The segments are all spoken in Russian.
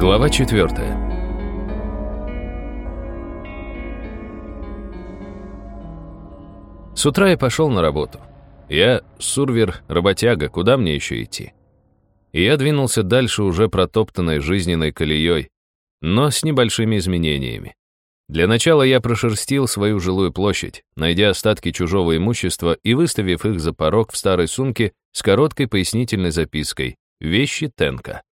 Глава четвертая. С утра я пошел на работу. Я сурвер, работяга, куда мне еще идти? И я двинулся дальше уже протоптанной жизненной колеей, но с небольшими изменениями. Для начала я прошерстил свою жилую площадь, найдя остатки чужого имущества и выставив их за порог в старой сумке с короткой пояснительной запиской «Вещи Тенка».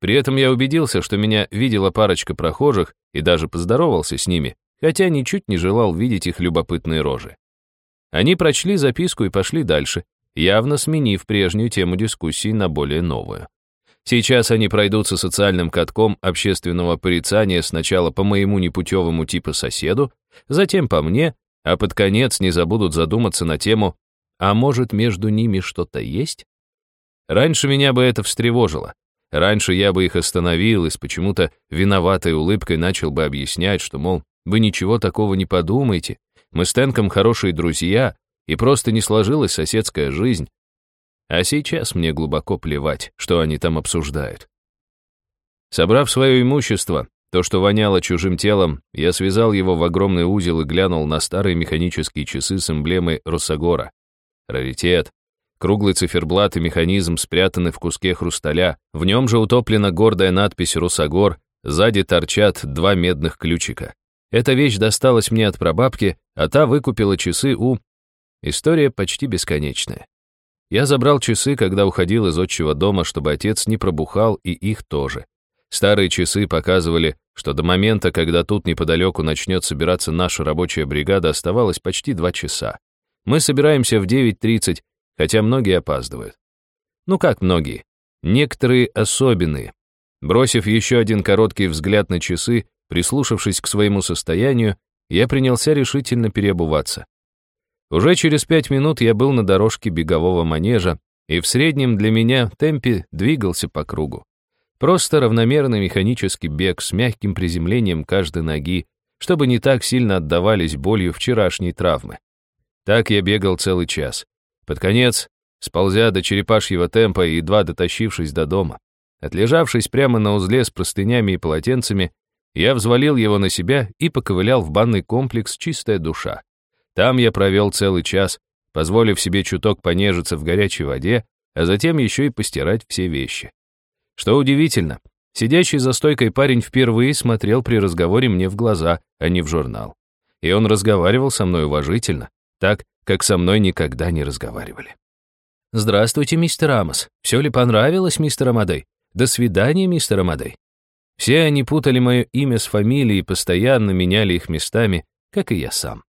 При этом я убедился, что меня видела парочка прохожих и даже поздоровался с ними, хотя ничуть не желал видеть их любопытные рожи. Они прочли записку и пошли дальше, явно сменив прежнюю тему дискуссии на более новую. Сейчас они пройдутся социальным катком общественного порицания сначала по моему непутевому типа соседу, затем по мне, а под конец не забудут задуматься на тему «А может, между ними что-то есть?» Раньше меня бы это встревожило. Раньше я бы их остановил и с почему-то виноватой улыбкой начал бы объяснять, что, мол, вы ничего такого не подумайте, мы с Тенком хорошие друзья, и просто не сложилась соседская жизнь, а сейчас мне глубоко плевать, что они там обсуждают. Собрав свое имущество, то, что воняло чужим телом, я связал его в огромный узел и глянул на старые механические часы с эмблемой Росогора. Раритет. Круглый циферблат и механизм спрятаны в куске хрусталя. В нем же утоплена гордая надпись «Русогор», сзади торчат два медных ключика. Эта вещь досталась мне от прабабки, а та выкупила часы у... История почти бесконечная. Я забрал часы, когда уходил из отчего дома, чтобы отец не пробухал, и их тоже. Старые часы показывали, что до момента, когда тут неподалеку начнет собираться наша рабочая бригада, оставалось почти два часа. Мы собираемся в 9.30, хотя многие опаздывают. Ну как многие? Некоторые особенные. Бросив еще один короткий взгляд на часы, прислушавшись к своему состоянию, я принялся решительно переобуваться. Уже через пять минут я был на дорожке бегового манежа и в среднем для меня темпе двигался по кругу. Просто равномерный механический бег с мягким приземлением каждой ноги, чтобы не так сильно отдавались болью вчерашней травмы. Так я бегал целый час. Под конец, сползя до черепашьего темпа и едва дотащившись до дома, отлежавшись прямо на узле с простынями и полотенцами, я взвалил его на себя и поковылял в банный комплекс «Чистая душа». Там я провел целый час, позволив себе чуток понежиться в горячей воде, а затем еще и постирать все вещи. Что удивительно, сидящий за стойкой парень впервые смотрел при разговоре мне в глаза, а не в журнал. И он разговаривал со мной уважительно, так, как со мной никогда не разговаривали. «Здравствуйте, мистер Амос. Все ли понравилось, мистер Амадей? До свидания, мистер Амадей». Все они путали мое имя с фамилией и постоянно меняли их местами, как и я сам.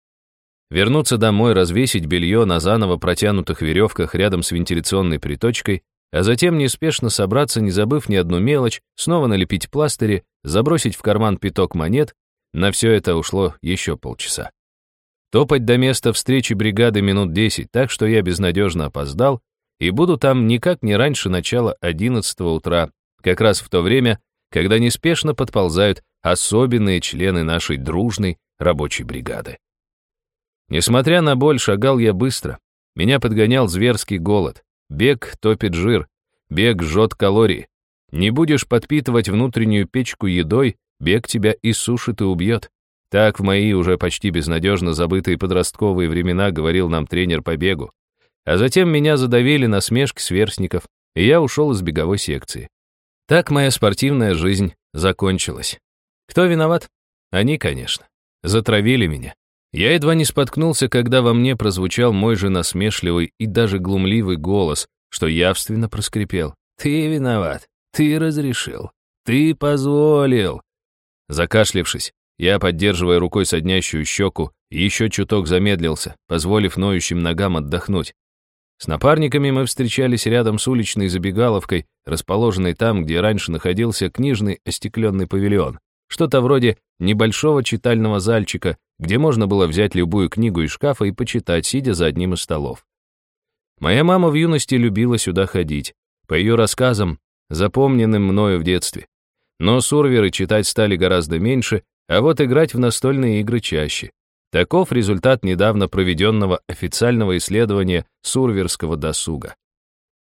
Вернуться домой, развесить белье на заново протянутых веревках рядом с вентиляционной приточкой, а затем неспешно собраться, не забыв ни одну мелочь, снова налепить пластыри, забросить в карман пяток монет, на все это ушло еще полчаса. Топать до места встречи бригады минут десять, так что я безнадежно опоздал, и буду там никак не раньше начала одиннадцатого утра, как раз в то время, когда неспешно подползают особенные члены нашей дружной рабочей бригады. Несмотря на боль, шагал я быстро. Меня подгонял зверский голод. Бег топит жир, бег жжет калории. Не будешь подпитывать внутреннюю печку едой, бег тебя и сушит и убьет. Так в мои уже почти безнадежно забытые подростковые времена говорил нам тренер по бегу. А затем меня задавили на смешки сверстников, и я ушел из беговой секции. Так моя спортивная жизнь закончилась. Кто виноват? Они, конечно. Затравили меня. Я едва не споткнулся, когда во мне прозвучал мой же насмешливый и даже глумливый голос, что явственно проскрипел. «Ты виноват. Ты разрешил. Ты позволил». Закашлившись, я, поддерживая рукой соднящую щеку, еще чуток замедлился, позволив ноющим ногам отдохнуть. С напарниками мы встречались рядом с уличной забегаловкой, расположенной там, где раньше находился книжный остекленный павильон. Что-то вроде небольшого читального зальчика, где можно было взять любую книгу из шкафа и почитать, сидя за одним из столов. Моя мама в юности любила сюда ходить, по ее рассказам, запомненным мною в детстве. Но сурверы читать стали гораздо меньше, а вот играть в настольные игры чаще. Таков результат недавно проведенного официального исследования сурверского досуга.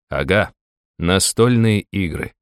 Ага, настольные игры.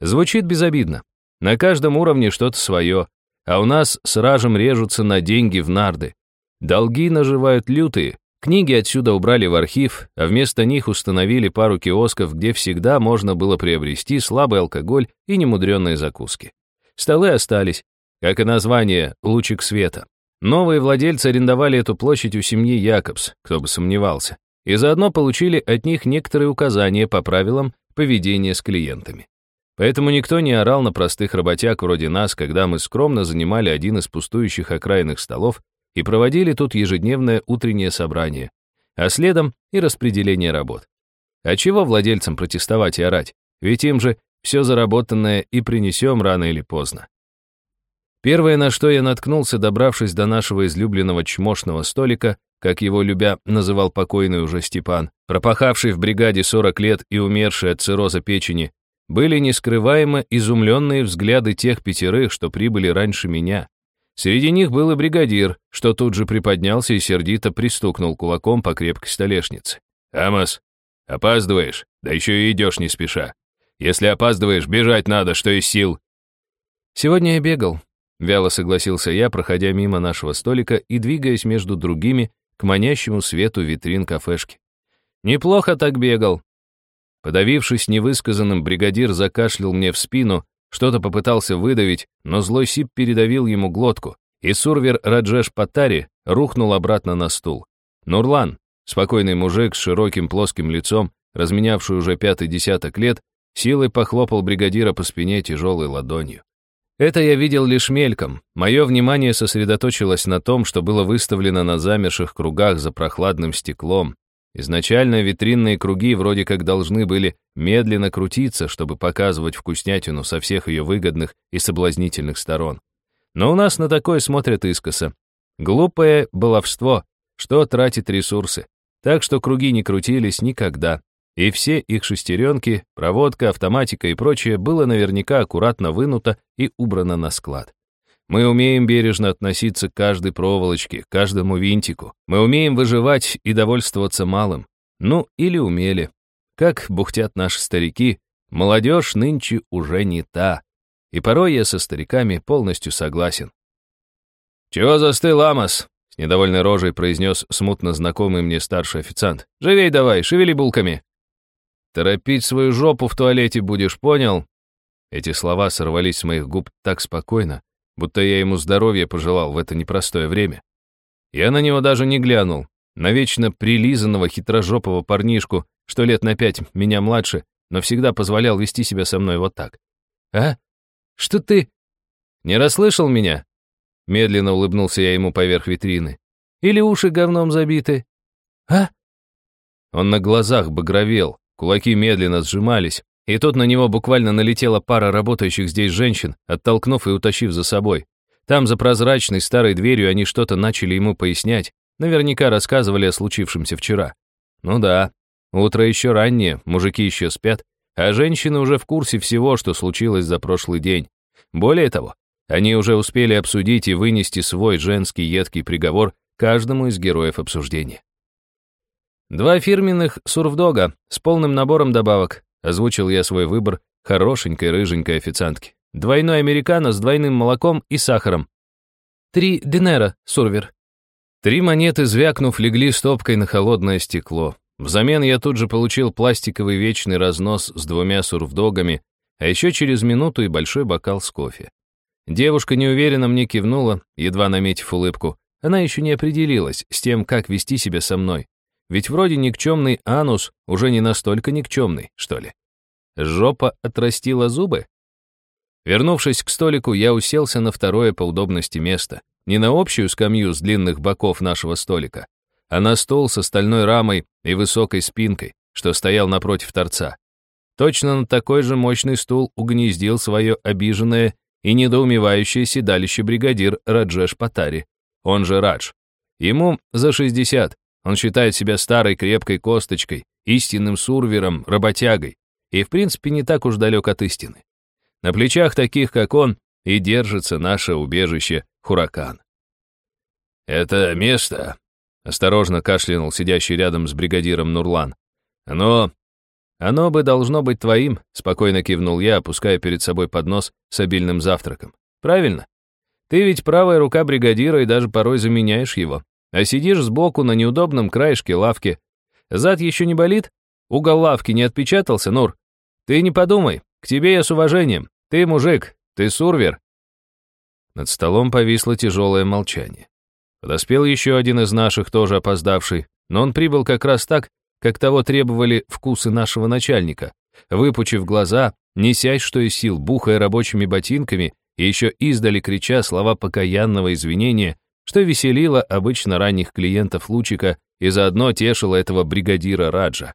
Звучит безобидно. На каждом уровне что-то свое, а у нас с ражем режутся на деньги в нарды. Долги наживают лютые, книги отсюда убрали в архив, а вместо них установили пару киосков, где всегда можно было приобрести слабый алкоголь и немудренные закуски. Столы остались, как и название «Лучик света». Новые владельцы арендовали эту площадь у семьи Якобс, кто бы сомневался, и заодно получили от них некоторые указания по правилам поведения с клиентами. Поэтому никто не орал на простых работяг вроде нас, когда мы скромно занимали один из пустующих окраинных столов и проводили тут ежедневное утреннее собрание, а следом и распределение работ. А чего владельцам протестовать и орать? Ведь им же все заработанное и принесем рано или поздно. Первое, на что я наткнулся, добравшись до нашего излюбленного чмошного столика, как его любя называл покойный уже Степан, пропахавший в бригаде 40 лет и умерший от цирроза печени, были нескрываемо изумленные взгляды тех пятерых, что прибыли раньше меня. Среди них был и бригадир, что тут же приподнялся и сердито пристукнул кулаком по крепкой столешнице. «Амос, опаздываешь, да еще и идешь не спеша. Если опаздываешь, бежать надо, что из сил». «Сегодня я бегал», Вяло согласился я, проходя мимо нашего столика и двигаясь между другими к манящему свету витрин кафешки. Неплохо так бегал. Подавившись невысказанным, бригадир закашлял мне в спину, что-то попытался выдавить, но злой сип передавил ему глотку, и сурвер Раджеш Патари рухнул обратно на стул. Нурлан, спокойный мужик с широким плоским лицом, разменявший уже пятый десяток лет, силой похлопал бригадира по спине тяжелой ладонью. Это я видел лишь мельком. Мое внимание сосредоточилось на том, что было выставлено на замерших кругах за прохладным стеклом. Изначально витринные круги вроде как должны были медленно крутиться, чтобы показывать вкуснятину со всех ее выгодных и соблазнительных сторон. Но у нас на такое смотрят искоса. Глупое баловство, что тратит ресурсы. Так что круги не крутились никогда. И все их шестеренки, проводка, автоматика и прочее было наверняка аккуратно вынуто и убрано на склад. Мы умеем бережно относиться к каждой проволочке, к каждому винтику. Мы умеем выживать и довольствоваться малым. Ну, или умели. Как бухтят наши старики, молодежь нынче уже не та. И порой я со стариками полностью согласен. «Чего застыл, Амос?» — с недовольной рожей произнес смутно знакомый мне старший официант. «Живей давай, шевели булками!» Торопить свою жопу в туалете будешь, понял?» Эти слова сорвались с моих губ так спокойно, будто я ему здоровья пожелал в это непростое время. Я на него даже не глянул, на вечно прилизанного хитрожопого парнишку, что лет на пять меня младше, но всегда позволял вести себя со мной вот так. «А? Что ты...» «Не расслышал меня?» Медленно улыбнулся я ему поверх витрины. «Или уши говном забиты?» «А?» Он на глазах багровел, Кулаки медленно сжимались, и тут на него буквально налетела пара работающих здесь женщин, оттолкнув и утащив за собой. Там, за прозрачной старой дверью, они что-то начали ему пояснять, наверняка рассказывали о случившемся вчера. Ну да, утро еще раннее, мужики еще спят, а женщины уже в курсе всего, что случилось за прошлый день. Более того, они уже успели обсудить и вынести свой женский едкий приговор каждому из героев обсуждения. «Два фирменных сурфдога с полным набором добавок», озвучил я свой выбор хорошенькой рыженькой официантки. «Двойной американо с двойным молоком и сахаром». «Три динера, сурвер». Три монеты, звякнув, легли стопкой на холодное стекло. Взамен я тут же получил пластиковый вечный разнос с двумя сурфдогами, а еще через минуту и большой бокал с кофе. Девушка неуверенно мне кивнула, едва наметив улыбку. Она еще не определилась с тем, как вести себя со мной. Ведь вроде никчемный анус уже не настолько никчемный, что ли. Жопа отрастила зубы? Вернувшись к столику, я уселся на второе по удобности место. Не на общую скамью с длинных боков нашего столика, а на стол с стальной рамой и высокой спинкой, что стоял напротив торца. Точно на такой же мощный стул угнездил свое обиженное и недоумевающее седалище бригадир Раджеш Патари, он же Радж. Ему за 60, он считает себя старой крепкой косточкой, истинным сурвером, работягой, и в принципе не так уж далек от истины. На плечах таких, как он, и держится наше убежище Хуракан. «Это место», — осторожно кашлянул сидящий рядом с бригадиром Нурлан, «оно Оно бы должно быть твоим, спокойно кивнул я, опуская перед собой поднос с обильным завтраком. Правильно? Ты ведь правая рука бригадира и даже порой заменяешь его. А сидишь сбоку на неудобном краешке лавки. Зад еще не болит? Угол лавки не отпечатался, Нур? Ты не подумай, к тебе я с уважением. Ты мужик, ты сурвер. Над столом повисло тяжелое молчание. Подоспел еще один из наших, тоже опоздавший, но он прибыл как раз так, как того требовали вкусы нашего начальника. Выпучив глаза, несясь что из сил, бухая рабочими ботинками и еще издали крича слова покаянного извинения, что веселило обычно ранних клиентов Лучика и заодно тешило этого бригадира Раджа.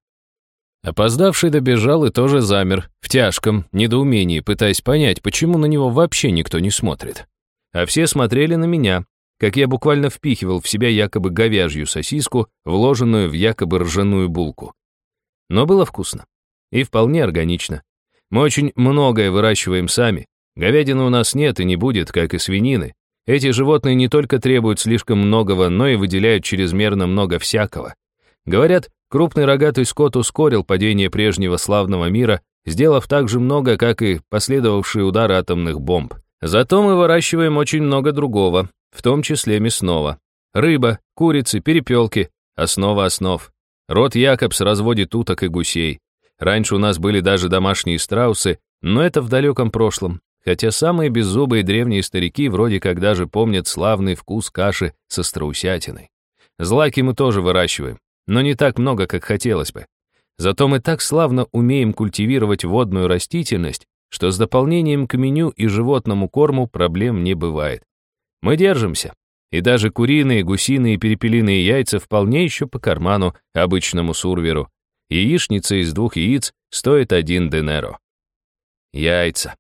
Опоздавший добежал и тоже замер, в тяжком недоумении, пытаясь понять, почему на него вообще никто не смотрит. А все смотрели на меня, как я буквально впихивал в себя якобы говяжью сосиску, вложенную в якобы ржаную булку. Но было вкусно. И вполне органично. Мы очень многое выращиваем сами. Говядины у нас нет и не будет, как и свинины. Эти животные не только требуют слишком многого, но и выделяют чрезмерно много всякого. Говорят, крупный рогатый скот ускорил падение прежнего славного мира, сделав так же много, как и последовавшие удары атомных бомб. Зато мы выращиваем очень много другого, в том числе мясного. Рыба, курицы, перепелки, основа основ. Род Якобс разводит уток и гусей. Раньше у нас были даже домашние страусы, но это в далеком прошлом, хотя самые беззубые древние старики вроде как даже помнят славный вкус каши со страусятиной. Злаки мы тоже выращиваем, но не так много, как хотелось бы. Зато мы так славно умеем культивировать водную растительность, что с дополнением к меню и животному корму проблем не бывает. Мы держимся. И даже куриные, гусиные и перепелиные яйца вполне еще по карману обычному сурверу. Яичница из двух яиц стоит один денеро. Яйца.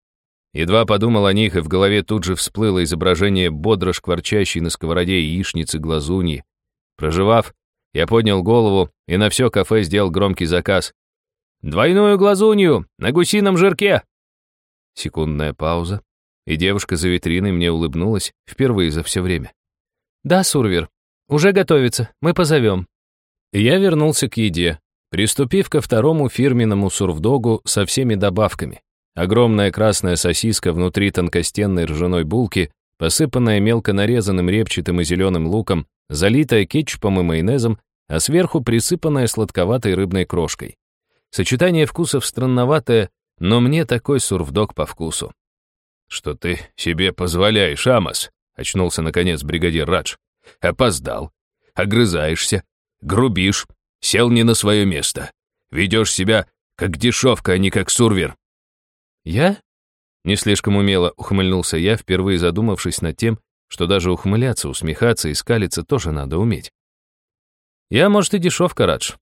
Едва подумал о них, и в голове тут же всплыло изображение бодро шкварчащей на сковороде яичницы глазуньи. Проживав, я поднял голову и на все кафе сделал громкий заказ. «Двойную глазунью на гусином жирке!» Секундная пауза, и девушка за витриной мне улыбнулась впервые за все время. «Да, Сурвер, уже готовится, мы позовем». Я вернулся к еде, приступив ко второму фирменному сурвдогу со всеми добавками. Огромная красная сосиска внутри тонкостенной ржаной булки, посыпанная мелко нарезанным репчатым и зеленым луком, залитая кетчупом и майонезом, а сверху присыпанная сладковатой рыбной крошкой. Сочетание вкусов странноватое, но мне такой сурвдог по вкусу. «Что ты себе позволяешь, Амос?» — очнулся, наконец, бригадир Радж. «Опоздал. Огрызаешься. Грубишь. Сел не на свое место. Ведешь себя как дешевка, а не как сурвер». «Я?» Не слишком умело ухмыльнулся я, впервые задумавшись над тем, что даже ухмыляться, усмехаться и скалиться тоже надо уметь. «Я, может, и дешевка, Радж».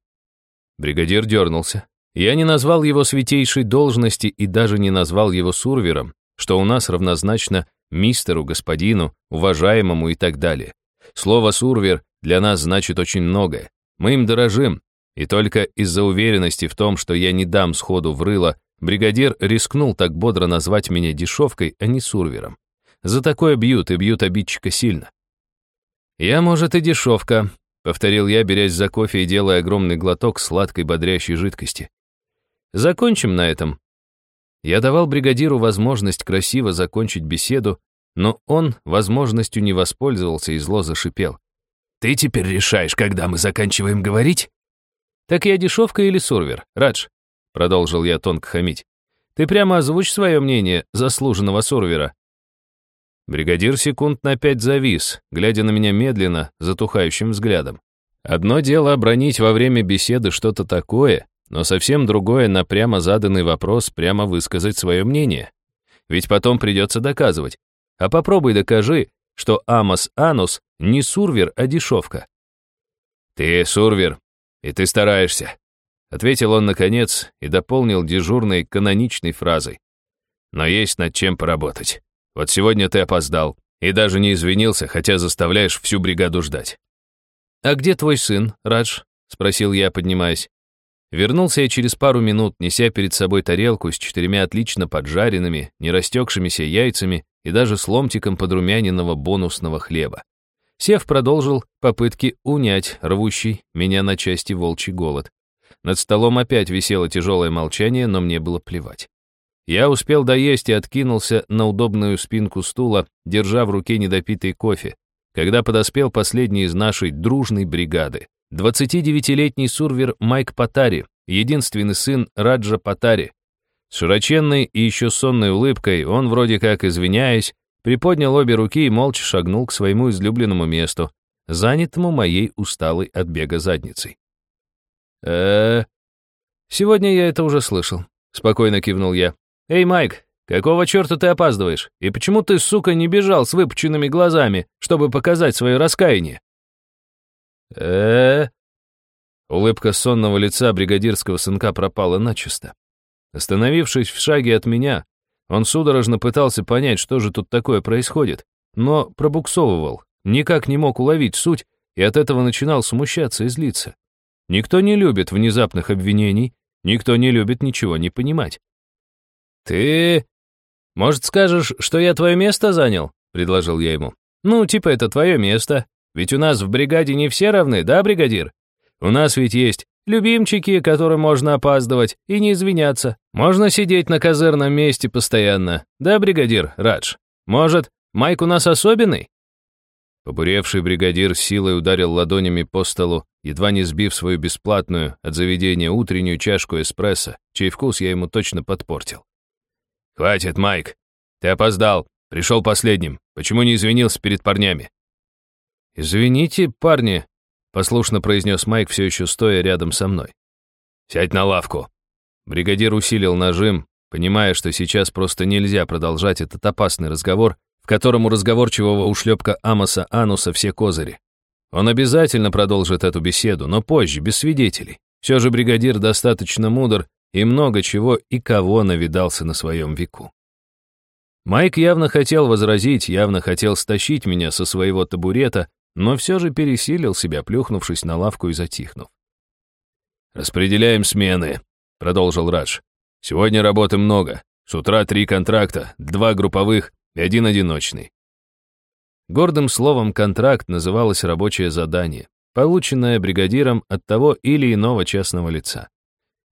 Бригадир дернулся. Я не назвал его святейшей должности и даже не назвал его сурвером, что у нас равнозначно мистеру, господину, уважаемому и так далее. Слово «сурвер» для нас значит очень многое. Мы им дорожим, и только из-за уверенности в том, что я не дам сходу в рыло, бригадир рискнул так бодро назвать меня дешевкой, а не сурвером. За такое бьют, и бьют обидчика сильно. «Я, может, и дешевка», — повторил я, берясь за кофе и делая огромный глоток сладкой бодрящей жидкости. «Закончим на этом, я давал бригадиру возможность красиво закончить беседу, но он возможностью не воспользовался и зло зашипел. «Ты теперь решаешь, когда мы заканчиваем говорить?» «Так я дешевка или сурвер, Радж?» Продолжил я тонко хамить. «Ты прямо озвучь свое мнение заслуженного сурвера». Бригадир секунд на пять завис, глядя на меня медленно, затухающим взглядом. Одно дело обронить во время беседы что-то такое, но совсем другое на прямо заданный вопрос прямо высказать свое мнение. Ведь потом придется доказывать. А попробуй докажи, что Амос Анус не сурвер, а дешевка. «Ты сурвер, и ты стараешься», — ответил он наконец и дополнил дежурной каноничной фразой. «Но есть над чем поработать. Вот сегодня ты опоздал и даже не извинился, хотя заставляешь всю бригаду ждать». «А где твой сын, Радж?» — спросил я, поднимаясь. Вернулся я через пару минут, неся перед собой тарелку с четырьмя отлично поджаренными, не растекшимися яйцами и даже с ломтиком подрумяненного бонусного хлеба. Сев продолжил попытки унять рвущий меня на части волчий голод. Над столом опять висело тяжелое молчание, но мне было плевать. Я успел доесть и откинулся на удобную спинку стула, держа в руке недопитый кофе, когда подоспел последний из нашей дружной бригады. 29-летний сурвер Майк Патари, единственный сын Раджа Патари. С широченной и еще сонной улыбкой он, вроде как извиняясь, приподнял обе руки и молча шагнул к своему излюбленному месту, занятому моей усталой от бега задницей. Э Сегодня я это уже слышал», — спокойно кивнул я. «Эй, Майк, какого черта ты опаздываешь? И почему ты, сука, не бежал с выпученными глазами, чтобы показать свое раскаяние?» э Улыбка сонного лица бригадирского сынка пропала начисто. Остановившись в шаге от меня, он судорожно пытался понять, что же тут такое происходит, но пробуксовывал, никак не мог уловить суть и от этого начинал смущаться и злиться. Никто не любит внезапных обвинений, никто не любит ничего не понимать. «Ты... может, скажешь, что я твое место занял?» — предложил я ему. «Ну, типа это твое место. Ведь у нас в бригаде не все равны, да, бригадир? У нас ведь есть любимчики, которым можно опаздывать и не извиняться. Можно сидеть на козырном месте постоянно. Да, бригадир, Радж? Может, Майк у нас особенный?» Побуревший бригадир силой ударил ладонями по столу, едва не сбив свою бесплатную от заведения утреннюю чашку эспрессо, чей вкус я ему точно подпортил. «Хватит, Майк! Ты опоздал, пришел последним. Почему не извинился перед парнями?» «Извините, парни», — послушно произнес Майк, все еще стоя рядом со мной. «Сядь на лавку». Бригадир усилил нажим, понимая, что сейчас просто нельзя продолжать этот опасный разговор, в котором у разговорчивого ушлепка Амоса Ануса все козыри. Он обязательно продолжит эту беседу, но позже, без свидетелей. Все же бригадир достаточно мудр и много чего и кого навидался на своем веку. Майк явно хотел возразить, явно хотел стащить меня со своего табурета, но все же пересилил себя, плюхнувшись на лавку и затихнув. «Распределяем смены», — продолжил Радж. «Сегодня работы много. С утра три контракта, два групповых, и один одиночный. Гордым словом «контракт» называлось рабочее задание, полученное бригадиром от того или иного частного лица.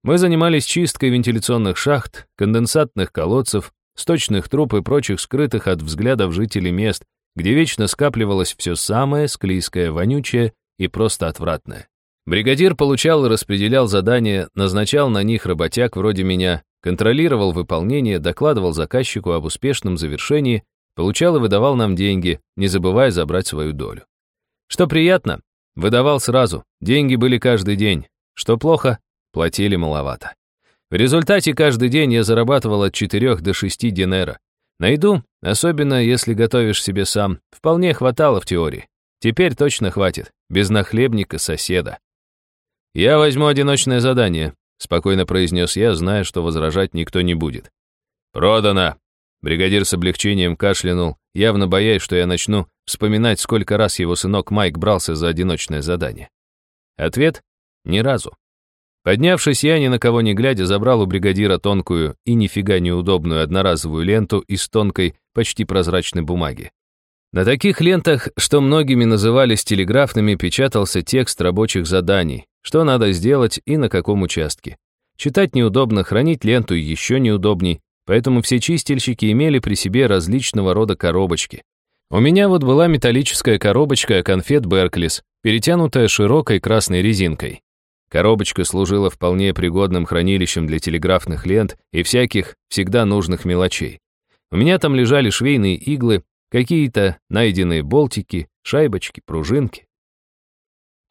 Мы занимались чисткой вентиляционных шахт, конденсатных колодцев, сточных труб и прочих скрытых от взглядов жителей мест, где вечно скапливалось все самое склизкое, вонючее и просто отвратное. Бригадир получал и распределял задания, назначал на них работяг вроде меня, контролировал выполнение, докладывал заказчику об успешном завершении, получал и выдавал нам деньги, не забывая забрать свою долю. Что приятно, выдавал сразу, деньги были каждый день. Что плохо, платили маловато. В результате каждый день я зарабатывал от 4 до 6 динера. На еду, особенно если готовишь себе сам, вполне хватало в теории. Теперь точно хватит, без нахлебника соседа. Я возьму одиночное задание, спокойно произнес я, зная, что возражать никто не будет. «Продано!» Бригадир с облегчением кашлянул, явно боясь, что я начну вспоминать, сколько раз его сынок Майк брался за одиночное задание. Ответ — ни разу. Поднявшись, я, ни на кого не глядя, забрал у бригадира тонкую и нифига неудобную одноразовую ленту из тонкой, почти прозрачной бумаги. На таких лентах, что многими назывались телеграфными, печатался текст рабочих заданий, что надо сделать и на каком участке. Читать неудобно, хранить ленту еще неудобней, поэтому все чистильщики имели при себе различного рода коробочки. У меня вот была металлическая коробочка конфет Берклис, перетянутая широкой красной резинкой. Коробочка служила вполне пригодным хранилищем для телеграфных лент и всяких всегда нужных мелочей. У меня там лежали швейные иглы, какие-то найденные болтики, шайбочки, пружинки.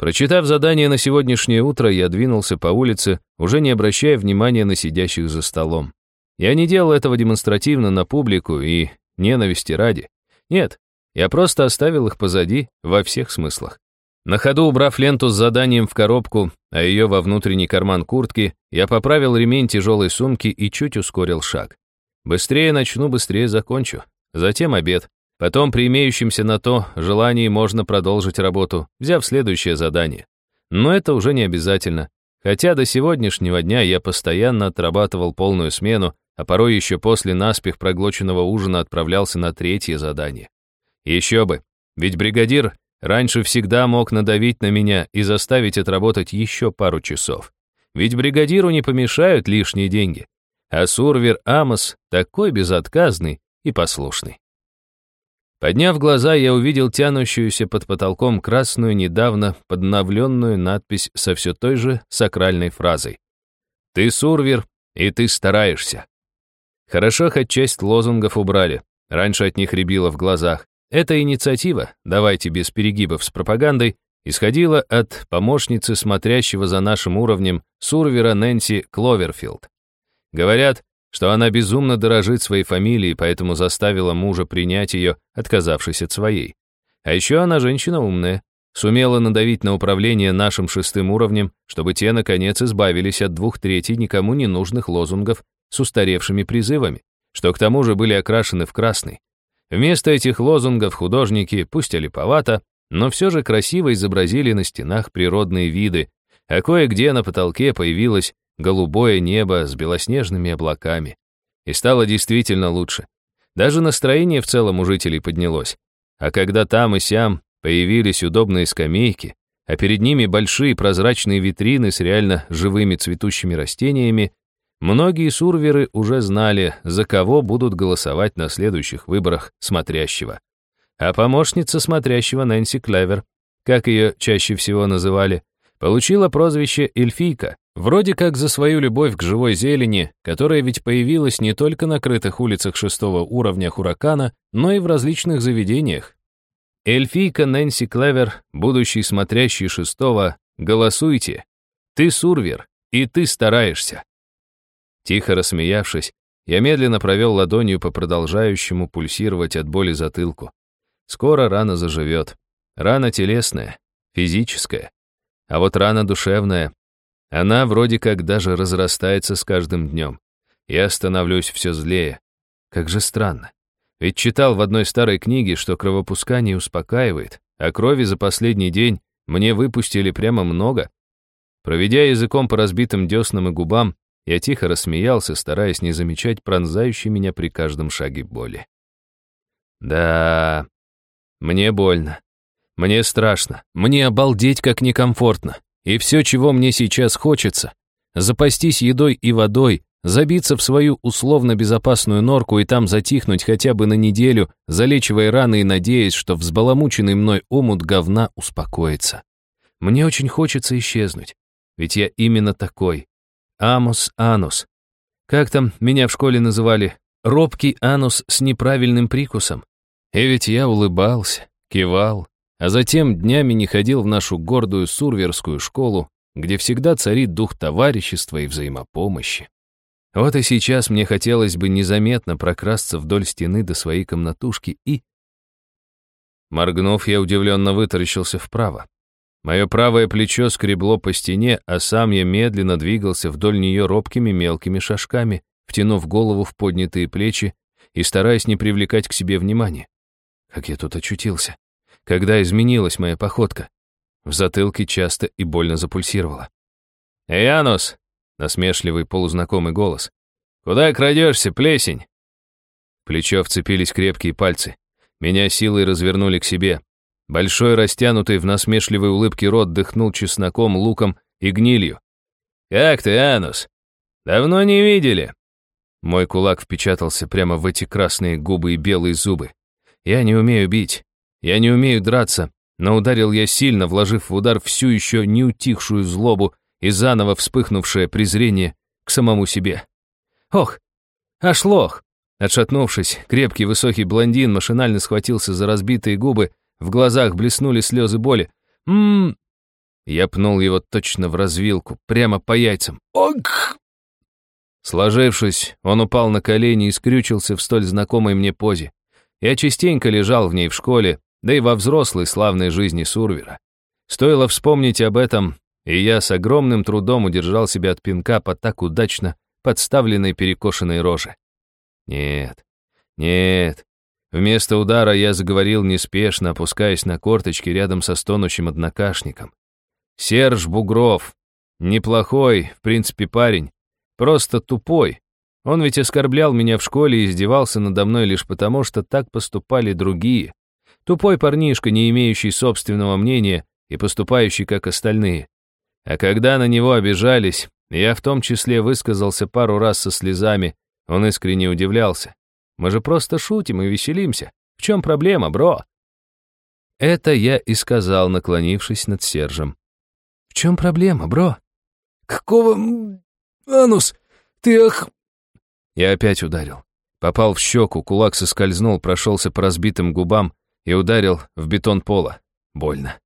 Прочитав задание на сегодняшнее утро, я двинулся по улице, уже не обращая внимания на сидящих за столом. Я не делал этого демонстративно на публику и ненависти ради. Нет, я просто оставил их позади во всех смыслах. На ходу убрав ленту с заданием в коробку, а ее во внутренний карман куртки, я поправил ремень тяжелой сумки и чуть ускорил шаг. Быстрее начну, быстрее закончу. Затем обед. Потом при имеющемся на то желании можно продолжить работу, взяв следующее задание. Но это уже не обязательно. Хотя до сегодняшнего дня я постоянно отрабатывал полную смену, а порой еще после наспех проглоченного ужина отправлялся на третье задание. Еще бы, ведь бригадир раньше всегда мог надавить на меня и заставить отработать еще пару часов. ведь бригадиру не помешают лишние деньги. А Сурвер Амос такой безотказный и послушный. Подняв глаза, я увидел тянущуюся под потолком красную, недавно подновленную надпись со все той же сакральной фразой. «Ты Сурвер, и ты стараешься». Хорошо, хоть часть лозунгов убрали. Раньше от них рябило в глазах. Эта инициатива, давайте без перегибов с пропагандой, исходила от помощницы смотрящего за нашим уровнем Сурвера Нэнси Кловерфилд. Говорят, что она безумно дорожит своей фамилией, поэтому заставила мужа принять ее, отказавшись от своей. А еще она женщина умная, сумела надавить на управление нашим шестым уровнем, чтобы те, наконец, избавились от двух третей никому не нужных лозунгов с устаревшими призывами, что к тому же были окрашены в красный. Вместо этих лозунгов художники, пусть и липовато, но все же красиво изобразили на стенах природные виды, а кое-где на потолке появилось голубое небо с белоснежными облаками. И стало действительно лучше. Даже настроение в целом у жителей поднялось. А когда там и сям появились удобные скамейки, а перед ними большие прозрачные витрины с реально живыми цветущими растениями, многие сурверы уже знали, за кого будут голосовать на следующих выборах смотрящего. А помощница смотрящего Нэнси Клевер, как ее чаще всего называли, получила прозвище Эльфийка, вроде как за свою любовь к живой зелени, которая ведь появилась не только на крытых улицах шестого уровня Хуракана, но и в различных заведениях. Эльфийка Нэнси Клевер, будущий смотрящий шестого, голосуйте. Ты сурвер, и ты стараешься. Тихо рассмеявшись, я медленно провел ладонью по продолжающему пульсировать от боли затылку. Скоро рана заживет. Рана телесная, физическая. А вот рана душевная, она вроде как даже разрастается с каждым днем. Я становлюсь все злее. Как же странно. Ведь читал в одной старой книге, что кровопускание успокаивает, а крови за последний день мне выпустили прямо много. Проведя языком по разбитым деснам и губам, я тихо рассмеялся, стараясь не замечать пронзающей меня при каждом шаге боли. Да, мне больно. Мне страшно, мне обалдеть как некомфортно. И все, чего мне сейчас хочется, запастись едой и водой, забиться в свою условно безопасную норку и там затихнуть хотя бы на неделю, залечивая раны и надеясь, что взбаламученный мной омут говна успокоится. Мне очень хочется исчезнуть, ведь я именно такой. Амус анус. Как там меня в школе называли? Робкий анус с неправильным прикусом. И ведь я улыбался, кивал, а затем днями не ходил в нашу гордую сурверскую школу, где всегда царит дух товарищества и взаимопомощи. Вот и сейчас мне хотелось бы незаметно прокрасться вдоль стены до своей комнатушки и... Моргнув, я удивленно вытаращился вправо. Мое правое плечо скребло по стене, а сам я медленно двигался вдоль нее робкими мелкими шажками, втянув голову в поднятые плечи и стараясь не привлекать к себе внимания. Как я тут очутился? Когда изменилась моя походка. В затылке часто и больно запульсировало. «Эй, Анус!» — насмешливый полузнакомый голос. «Куда крадешься, плесень?» В плечо вцепились крепкие пальцы. Меня силой развернули к себе. Большой, растянутый в насмешливой улыбке рот дыхнул чесноком, луком и гнилью. «Как ты, Анус? Давно не видели?» Мой кулак впечатался прямо в эти красные губы и белые зубы. Я не умею бить. Я не умею драться, но ударил я сильно, вложив в удар всю еще не утихшую злобу и заново вспыхнувшее презрение к самому себе. Ох, аж лох! Отшатнувшись, крепкий высокий блондин машинально схватился за разбитые губы, в глазах блеснули слезы боли. «Ммм...» Я пнул его точно в развилку, прямо по яйцам. «Ох!» Сложившись, он упал на колени и скрючился в столь знакомой мне позе. Я частенько лежал в ней в школе, да и во взрослой славной жизни Сурвера. Стоило вспомнить об этом, и я с огромным трудом удержал себя от пинка по так удачно подставленной перекошенной роже. Нет, нет. Вместо удара я заговорил неспешно, опускаясь на корточки рядом со стонущим однокашником. Серж Бугров. Неплохой, в принципе, парень. Просто тупой. Он ведь оскорблял меня в школе и издевался надо мной лишь потому, что так поступали другие. Тупой парнишка, не имеющий собственного мнения и поступающий как остальные. А когда на него обижались, Я в том числе высказался пару раз со слезами, он искренне удивлялся. Мы же просто шутим и веселимся. В чем проблема, бро? Это я и сказал, наклонившись над Сержем. В чем проблема, бро? Какого... Анус? Ты ах... Я опять ударил. Попал в щеку, кулак соскользнул, прошелся по разбитым губам и ударил в бетон пола. Больно.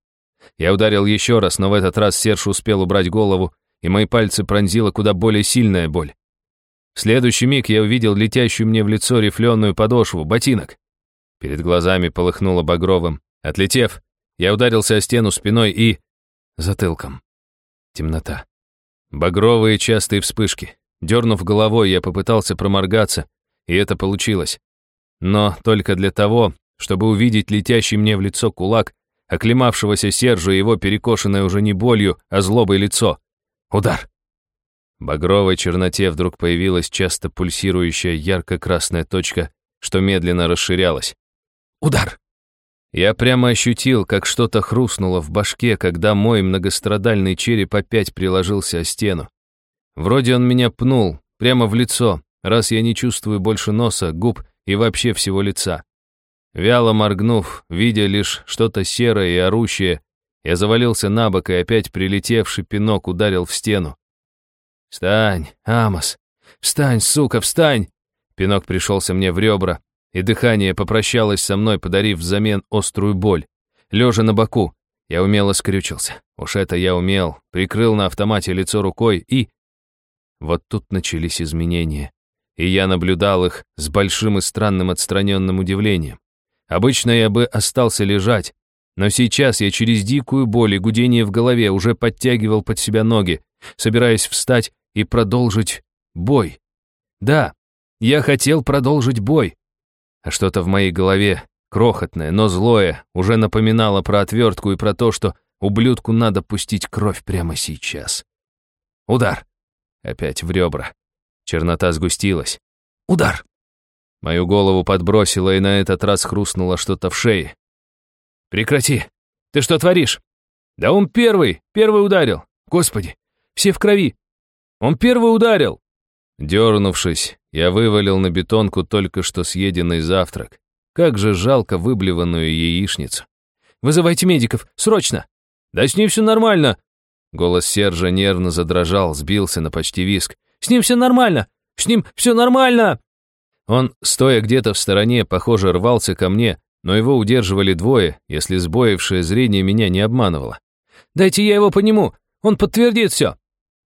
Я ударил еще раз, но в этот раз Серж успел убрать голову, и мои пальцы пронзила куда более сильная боль. В следующий миг я увидел летящую мне в лицо рифленую подошву, ботинок. Перед глазами полыхнуло багровым. Отлетев, я ударился о стену спиной и... затылком. Темнота. Багровые частые вспышки. Дернув головой, я попытался проморгаться, и это получилось. Но только для того, чтобы увидеть летящий мне в лицо кулак, оклемавшегося Сержу и его перекошенное уже не болью, а злобой лицо. Удар. В багровой черноте вдруг появилась часто пульсирующая ярко-красная точка, что медленно расширялась. Удар. Я прямо ощутил, как что-то хрустнуло в башке, когда мой многострадальный череп опять приложился о стену. Вроде он меня пнул, прямо в лицо, раз я не чувствую больше носа, губ и вообще всего лица. Вяло моргнув, видя лишь что-то серое и орущее, я завалился на бок и опять прилетевший пинок ударил в стену. «Встань, Амос! Встань, сука, встань!» Пинок пришелся мне в ребра, и дыхание попрощалось со мной, подарив взамен острую боль. Лежа на боку, я умело скрючился. Уж это я умел, прикрыл на автомате лицо рукой и... Вот тут начались изменения, и я наблюдал их с большим и странным отстраненным удивлением. Обычно я бы остался лежать, но сейчас я через дикую боль и гудение в голове уже подтягивал под себя ноги, собираясь встать и продолжить бой. Да, я хотел продолжить бой. А что-то в моей голове, крохотное, но злое, уже напоминало про отвертку и про то, что ублюдку надо пустить кровь прямо сейчас. Удар. Опять в ребра. Чернота сгустилась. Удар. Мою голову подбросило, и на этот раз хрустнуло что-то в шее. «Прекрати! Ты что творишь?» «Да он первый! Первый ударил! Господи! Все в крови! Он первый ударил!» Дернувшись, я вывалил на бетонку только что съеденный завтрак. Как же жалко выблеванную яичницу. «Вызывайте медиков! Срочно!» «Да с ним все нормально!» Голос Сержа нервно задрожал, сбился на почти виск. «С ним все нормально! С ним все нормально!» Он, стоя где-то в стороне, похоже, рвался ко мне, но его удерживали двое, если сбоившее зрение меня не обманывало. «Дайте я его пониму, он подтвердит все!»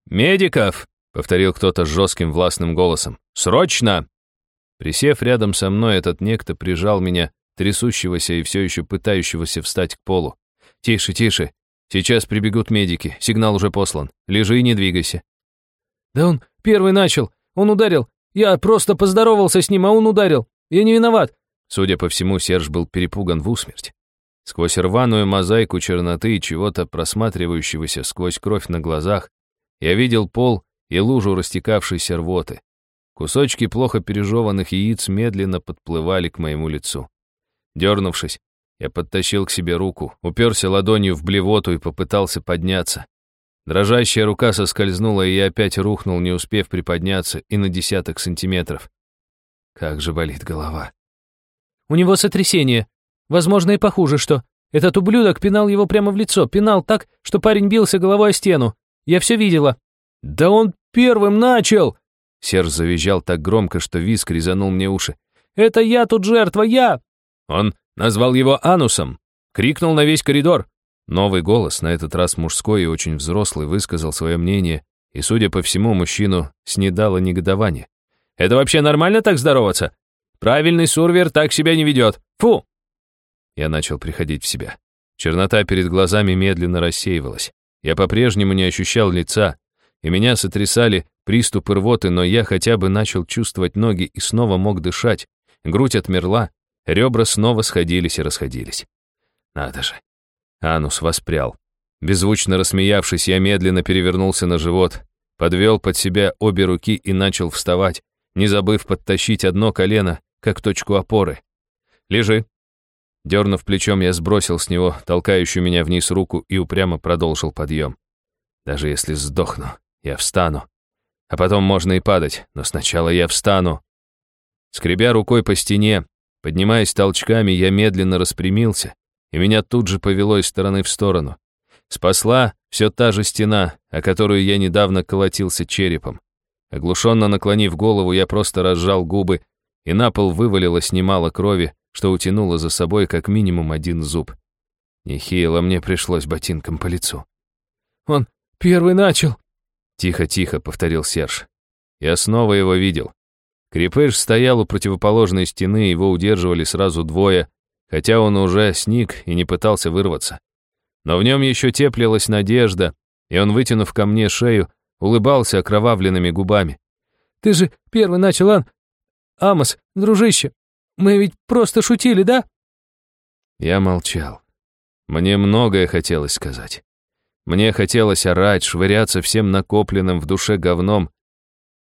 «Медиков!» — повторил кто-то жестким властным голосом. «Срочно!» Присев рядом со мной, этот некто прижал меня, трясущегося и все еще пытающегося встать к полу. «Тише, тише. Сейчас прибегут медики. Сигнал уже послан. Лежи и не двигайся». «Да он первый начал. Он ударил. Я просто поздоровался с ним, а он ударил. Я не виноват». Судя по всему, Серж был перепуган в усмерть. Сквозь рваную мозаику черноты и чего-то просматривающегося сквозь кровь на глазах, я видел пол и лужу растекавшейся рвоты. Кусочки плохо пережеванных яиц медленно подплывали к моему лицу. Дернувшись, я подтащил к себе руку, уперся ладонью в блевоту и попытался подняться. Дрожащая рука соскользнула, и я опять рухнул, не успев приподняться и на десяток сантиметров. Как же болит голова. «У него сотрясение. Возможно, и похуже, что. Этот ублюдок пинал его прямо в лицо, пинал так, что парень бился головой о стену. Я все видела». «Да он первым начал!» Серж завизжал так громко, что виск резанул мне уши. «Это я тут жертва, я!» Он назвал его Анусом, крикнул на весь коридор. Новый голос, на этот раз мужской и очень взрослый, высказал свое мнение, и, судя по всему, мужчину снедало негодование. «Это вообще нормально так здороваться? Правильный сурвер так себя не ведет. Фу!» Я начал приходить в себя. Чернота перед глазами медленно рассеивалась. Я по-прежнему не ощущал лица, и меня сотрясали приступы рвоты, но я хотя бы начал чувствовать ноги и снова мог дышать. Грудь отмерла, ребра снова сходились и расходились. Надо же. Анус воспрял. Беззвучно рассмеявшись, я медленно перевернулся на живот, подвел под себя обе руки и начал вставать, не забыв подтащить одно колено, как точку опоры. «Лежи». Дернув плечом, я сбросил с него толкающую меня вниз руку и упрямо продолжил подъем. Даже если сдохну, Я встану. А потом можно и падать, но сначала я встану. Скребя рукой по стене, поднимаясь толчками, я медленно распрямился, и меня тут же повело из стороны в сторону. Спасла все та же стена, о которую я недавно колотился черепом. Оглушенно наклонив голову, я просто разжал губы, и на пол вывалилось немало крови, что утянуло за собой как минимум один зуб. Нехило мне пришлось ботинком по лицу. «Он первый начал!» Тихо-тихо, повторил Серж. Я снова его видел. Крепыш стоял у противоположной стены, его удерживали сразу двое, хотя он уже сник и не пытался вырваться. Но в нем еще теплилась надежда, и он, вытянув ко мне шею, улыбался окровавленными губами. «Ты же первый начал, Ан... Амос, дружище, мы ведь просто шутили, да?» Я молчал. Мне многое хотелось сказать. Мне хотелось орать, швыряться всем накопленным в душе говном,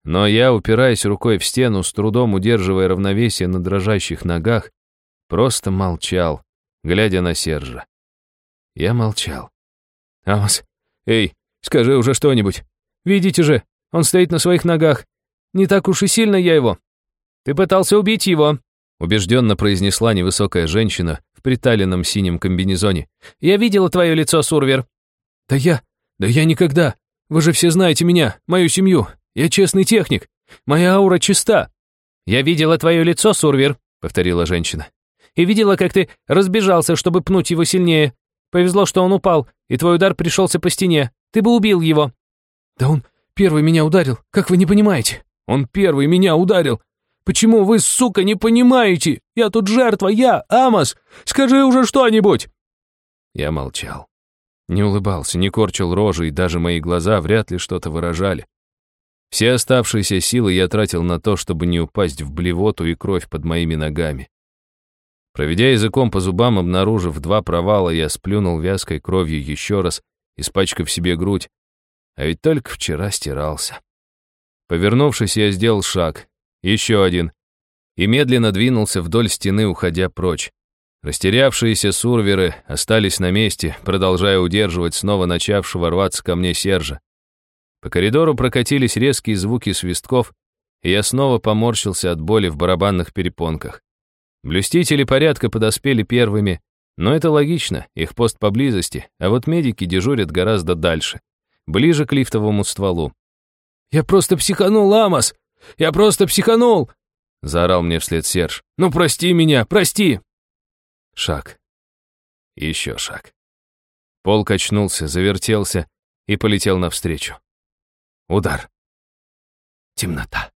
но я, упираясь рукой в стену, с трудом удерживая равновесие на дрожащих ногах, просто молчал, глядя на Сержа. Я молчал. «Амос, эй, скажи уже что-нибудь. Видите же, он стоит на своих ногах. Не так уж и сильно я его. Ты пытался убить его», убежденно произнесла невысокая женщина в приталенном синем комбинезоне. «Я видела твое лицо, Сурвер». «Да я... Да я никогда. Вы же все знаете меня, мою семью. Я честный техник. Моя аура чиста». «Я видела твое лицо, Сурвер», — повторила женщина. «И видела, как ты разбежался, чтобы пнуть его сильнее. Повезло, что он упал, и твой удар пришелся по стене. Ты бы убил его». «Да он первый меня ударил, как вы не понимаете? Он первый меня ударил. Почему вы, сука, не понимаете? Я тут жертва, я, Амос! Скажи уже что-нибудь!» Я молчал. Не улыбался, не корчил рожи, и даже мои глаза вряд ли что-то выражали. Все оставшиеся силы я тратил на то, чтобы не упасть в блевоту и кровь под моими ногами. Проведя языком по зубам, обнаружив два провала, я сплюнул вязкой кровью еще раз, испачкав себе грудь, а ведь только вчера стирался. Повернувшись, я сделал шаг, еще один, и медленно двинулся вдоль стены, уходя прочь. Растерявшиеся сурверы остались на месте, продолжая удерживать снова начавшего рваться ко мне Сержа. По коридору прокатились резкие звуки свистков, и я снова поморщился от боли в барабанных перепонках. Блюстители порядка подоспели первыми, но это логично, их пост поблизости, а вот медики дежурят гораздо дальше, ближе к лифтовому стволу. «Я просто психанул, Амос! Я просто психанул!» — заорал мне вслед Серж. «Ну, прости меня, прости!» Шаг. Еще шаг. Пол качнулся, завертелся и полетел навстречу. Удар. Темнота.